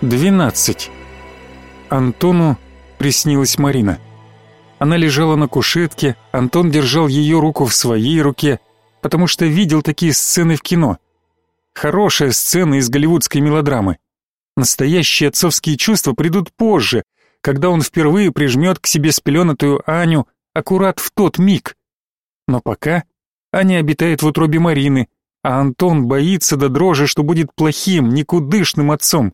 12. Антону приснилась Марина. Она лежала на кушетке, Антон держал ее руку в своей руке, потому что видел такие сцены в кино. Хорошая сцена из голливудской мелодрамы. Настоящие отцовские чувства придут позже, когда он впервые прижмет к себе спеленатую Аню аккурат в тот миг. Но пока Аня обитает в утробе Марины, а Антон боится до дрожи, что будет плохим, никудышным отцом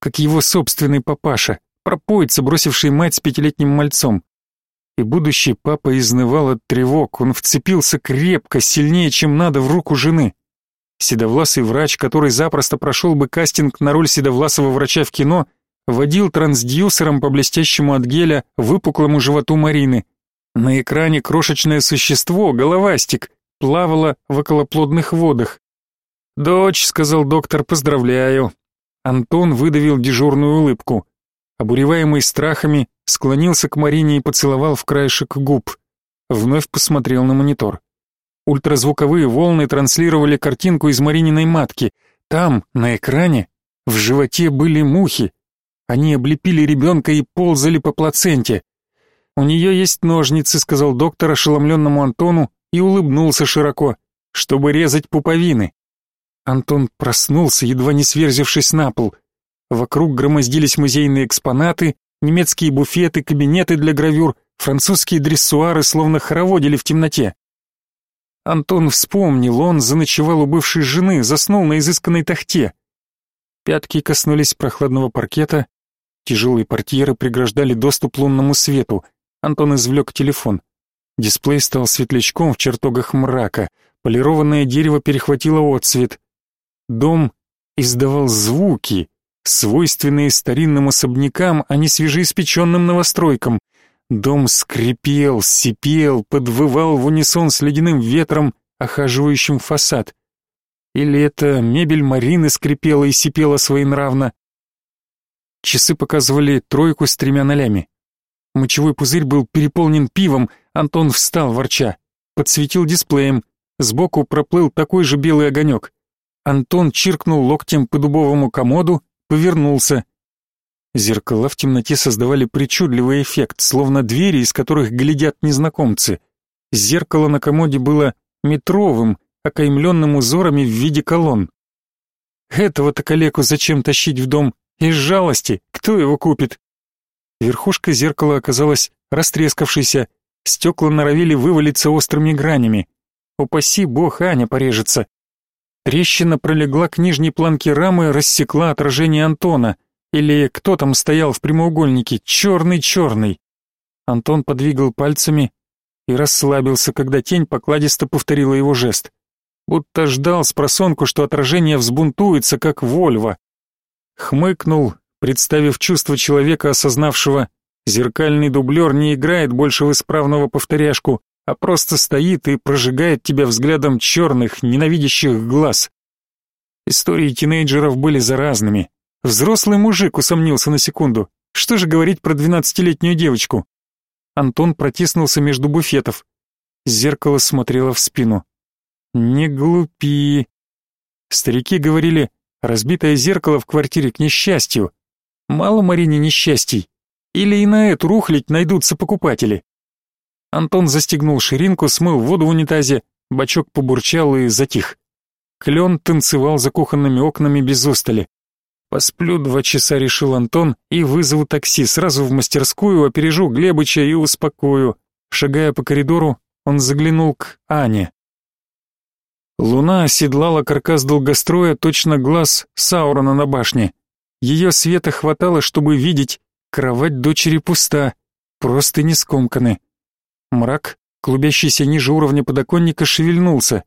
как его собственный папаша, пропоица, бросивший мать с пятилетним мальцом. И будущий папа изнывал от тревог, он вцепился крепко, сильнее, чем надо, в руку жены. Седовласый врач, который запросто прошел бы кастинг на роль седовласого врача в кино, водил трансдюсером по блестящему от геля выпуклому животу Марины. На экране крошечное существо, головастик, плавало в околоплодных водах. «Дочь», — сказал доктор, — «поздравляю. Антон выдавил дежурную улыбку. Обуреваемый страхами, склонился к Марине и поцеловал в краешек губ. Вновь посмотрел на монитор. Ультразвуковые волны транслировали картинку из Марининой матки. Там, на экране, в животе были мухи. Они облепили ребенка и ползали по плаценте. «У нее есть ножницы», — сказал доктор ошеломленному Антону и улыбнулся широко, чтобы резать пуповины. Антон проснулся, едва не сверзившись на пол. Вокруг громоздились музейные экспонаты, немецкие буфеты, кабинеты для гравюр, французские дрессуары словно хороводили в темноте. Антон вспомнил, он заночевал у бывшей жены, заснул на изысканной тахте. Пятки коснулись прохладного паркета, тяжелые портьеры преграждали доступ лунному свету. Антон извлек телефон. Дисплей стал светлячком в чертогах мрака, полированное дерево перехватило отсвет. Дом издавал звуки, свойственные старинным особнякам, а не свежеиспеченным новостройкам. Дом скрипел, сипел, подвывал в унисон с ледяным ветром, охаживающим фасад. Или это мебель Марины скрипела и сипела своенравно? Часы показывали тройку с тремя нолями. Мочевой пузырь был переполнен пивом, Антон встал, ворча. Подсветил дисплеем. Сбоку проплыл такой же белый огонек. Антон чиркнул локтем по дубовому комоду, повернулся. Зеркала в темноте создавали причудливый эффект, словно двери, из которых глядят незнакомцы. Зеркало на комоде было метровым, окаймленным узорами в виде колонн. Этого-то калеку зачем тащить в дом? Из жалости, кто его купит? Верхушка зеркала оказалась растрескавшейся, стекла норовили вывалиться острыми гранями. Упаси бог, Аня порежется. Трещина пролегла к нижней планке рамы, рассекла отражение Антона. Или кто там стоял в прямоугольнике, черный-черный. Антон подвигал пальцами и расслабился, когда тень покладисто повторила его жест. Будто ждал с просонку, что отражение взбунтуется, как Вольво. Хмыкнул, представив чувство человека, осознавшего, зеркальный дублер не играет больше в исправного повторяшку, а просто стоит и прожигает тебя взглядом черных, ненавидящих глаз. Истории тинейджеров были заразными. Взрослый мужик усомнился на секунду. Что же говорить про двенадцатилетнюю девочку? Антон протиснулся между буфетов. Зеркало смотрело в спину. Не глупи. Старики говорили, разбитое зеркало в квартире к несчастью. Мало Марине несчастий. Или и на эту рухлить найдутся покупатели. Антон застегнул ширинку, смыл воду в унитазе, бачок побурчал и затих. Клен танцевал за кухонными окнами без устали. Посплю два часа, решил Антон, и вызову такси, сразу в мастерскую, опережу Глебыча и успокою. Шагая по коридору, он заглянул к Ане. Луна оседлала каркас долгостроя, точно глаз Саурона на башне. Ее света хватало, чтобы видеть, кровать дочери пуста, просто не скомканы. Мрак, клубящийся ниже уровня подоконника, шевельнулся.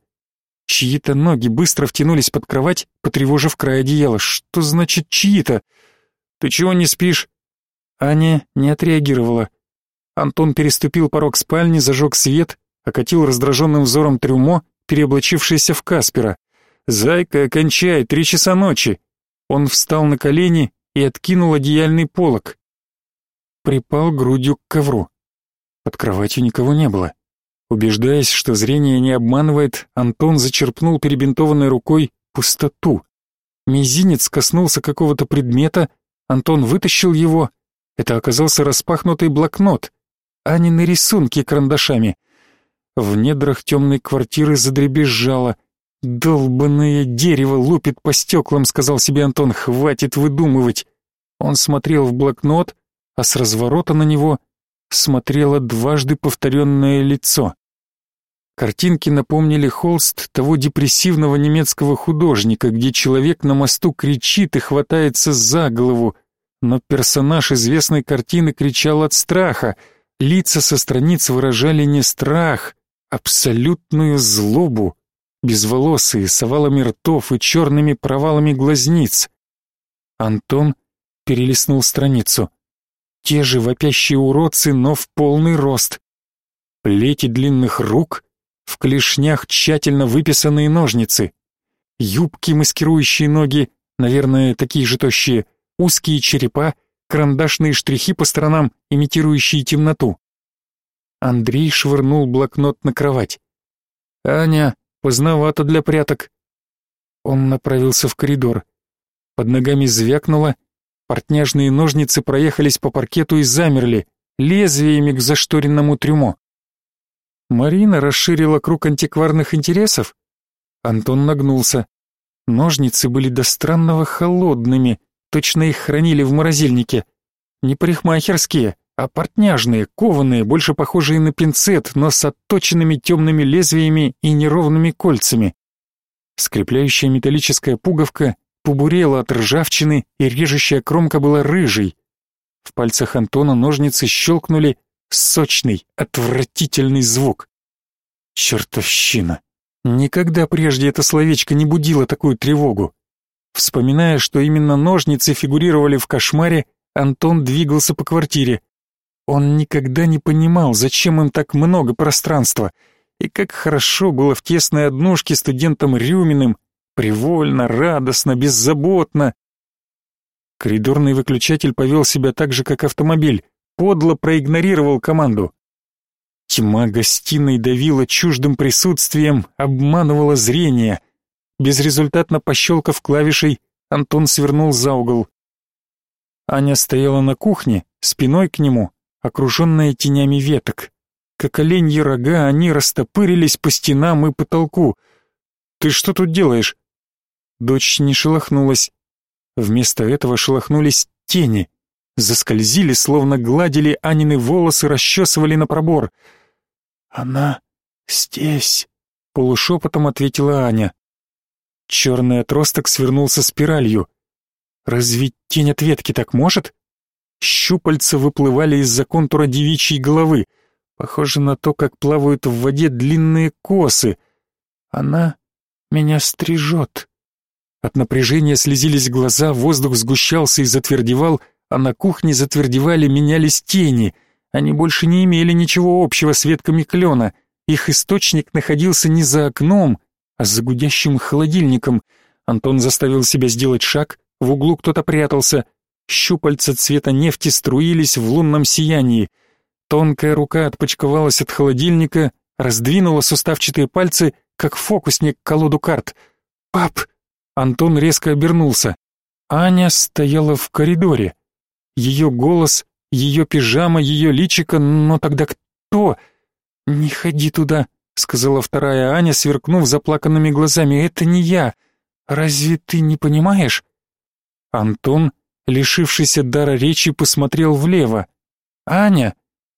Чьи-то ноги быстро втянулись под кровать, потревожив край одеяла. Что значит чьи-то? Ты чего не спишь? Аня не отреагировала. Антон переступил порог спальни, зажег свет, окатил раздраженным взором трюмо, переоблачившееся в Каспера. «Зайка, кончай, три часа ночи!» Он встал на колени и откинул одеяльный полог. Припал грудью к ковру. Под кроватью никого не было. Убеждаясь, что зрение не обманывает, Антон зачерпнул перебинтованной рукой пустоту. Мизинец коснулся какого-то предмета, Антон вытащил его. Это оказался распахнутый блокнот. Анины рисунки карандашами. В недрах темной квартиры задребезжало. «Долбанное дерево лупит по стеклам», — сказал себе Антон, — «хватит выдумывать». Он смотрел в блокнот, а с разворота на него смотрело дважды повторенное лицо. Картинки напомнили холст того депрессивного немецкого художника, где человек на мосту кричит и хватается за голову, но персонаж известной картины кричал от страха. Лица со страниц выражали не страх, абсолютную злобу, безволосые, с овалами ртов и черными провалами глазниц. Антон перелистнул страницу. Те же вопящие уродцы, но в полный рост. Плети длинных рук — в клешнях тщательно выписанные ножницы, юбки, маскирующие ноги, наверное, такие же тощие, узкие черепа, карандашные штрихи по сторонам, имитирующие темноту. Андрей швырнул блокнот на кровать. «Аня, поздновато для пряток». Он направился в коридор. Под ногами звякнуло, портняжные ножницы проехались по паркету и замерли, лезвиями к зашторенному трюмо. Марина расширила круг антикварных интересов? Антон нагнулся. Ножницы были до странного холодными, точно их хранили в морозильнике. Не парикмахерские, а портняжные, кованые, больше похожие на пинцет, но с отточенными темными лезвиями и неровными кольцами. Скрепляющая металлическая пуговка побурела от ржавчины, и режущая кромка была рыжей. В пальцах Антона ножницы щелкнули, сочный, отвратительный звук. Чертовщина. Никогда прежде это словечко не будило такую тревогу. Вспоминая, что именно ножницы фигурировали в кошмаре, Антон двигался по квартире. Он никогда не понимал, зачем им так много пространства, и как хорошо было в тесной однушке студентам Рюминым, привольно, радостно, беззаботно. Коридорный выключатель повел себя так же, как автомобиль, подло проигнорировал команду. Тьма гостиной давила чуждым присутствием, обманывала зрение. Безрезультатно пощелкав клавишей, Антон свернул за угол. Аня стояла на кухне, спиной к нему, окруженная тенями веток. Как оленьи рога, они растопырились по стенам и потолку. «Ты что тут делаешь?» Дочь не шелохнулась. Вместо этого шелохнулись тени заскользили, словно гладили Анины волосы, расчесывали на пробор. «Она здесь», — полушепотом ответила Аня. Черный отросток свернулся спиралью. «Разве тень от ветки так может?» Щупальца выплывали из-за контура девичьей головы. Похоже на то, как плавают в воде длинные косы. Она меня стрижет. От напряжения слезились глаза, воздух сгущался и затвердевал, а на кухне затвердевали, менялись тени. Они больше не имели ничего общего с ветками клена. Их источник находился не за окном, а за гудящим холодильником. Антон заставил себя сделать шаг, в углу кто-то прятался. Щупальца цвета нефти струились в лунном сиянии. Тонкая рука отпочковалась от холодильника, раздвинула суставчатые пальцы, как фокусник колоду карт. «Пап!» Антон резко обернулся. Аня стояла в коридоре. Ее голос, ее пижама, ее личико, но тогда кто? «Не ходи туда», — сказала вторая Аня, сверкнув заплаканными глазами. «Это не я. Разве ты не понимаешь?» Антон, лишившийся дара речи, посмотрел влево. Аня,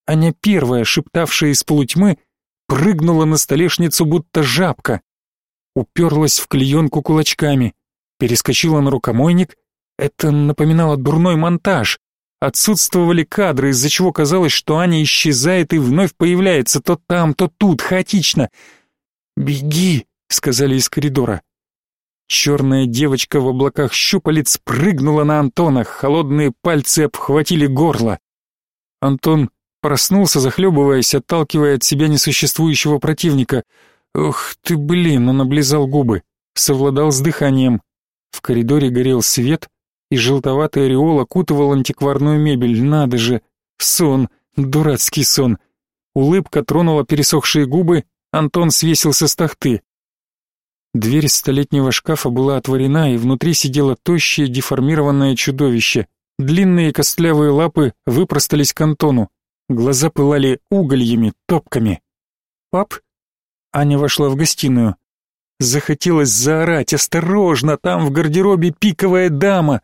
Аня первая, шептавшая из полутьмы, прыгнула на столешницу, будто жабка. Уперлась в клеенку кулачками, перескочила на рукомойник. Это напоминало дурной монтаж. Отсутствовали кадры, из-за чего казалось, что Аня исчезает и вновь появляется то там, то тут, хаотично. «Беги!» — сказали из коридора. Черная девочка в облаках щупалец прыгнула на Антона, холодные пальцы обхватили горло. Антон проснулся, захлебываясь, отталкивая от себя несуществующего противника. «Ох ты, блин!» — он облизал губы, совладал с дыханием. В коридоре горел свет, и желтоватый ореол окутывал антикварную мебель. Надо же! Сон! Дурацкий сон! Улыбка тронула пересохшие губы, Антон свесился с тахты. Дверь столетнего шкафа была отворена, и внутри сидело тощее, деформированное чудовище. Длинные костлявые лапы выпростались к Антону. Глаза пылали угольями, топками. «Пап?» Аня вошла в гостиную. Захотелось заорать «Осторожно! Там в гардеробе пиковая дама!»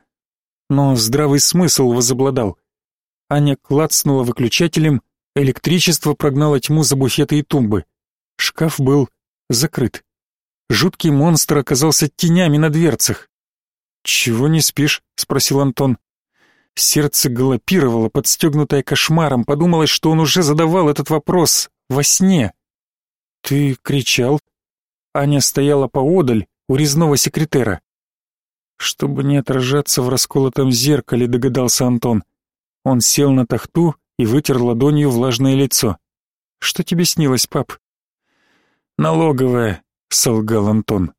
Но здравый смысл возобладал. Аня клацнула выключателем, электричество прогнало тьму за буфеты и тумбы. Шкаф был закрыт. Жуткий монстр оказался тенями на дверцах. «Чего не спишь?» — спросил Антон. Сердце галопировало, подстегнутое кошмаром, подумалось, что он уже задавал этот вопрос во сне. «Ты кричал?» Аня стояла поодаль, у резного секретера. Чтобы не отражаться в расколотом зеркале, догадался Антон. Он сел на тахту и вытер ладонью влажное лицо. «Что тебе снилось, пап?» «Налоговая», — солгал Антон.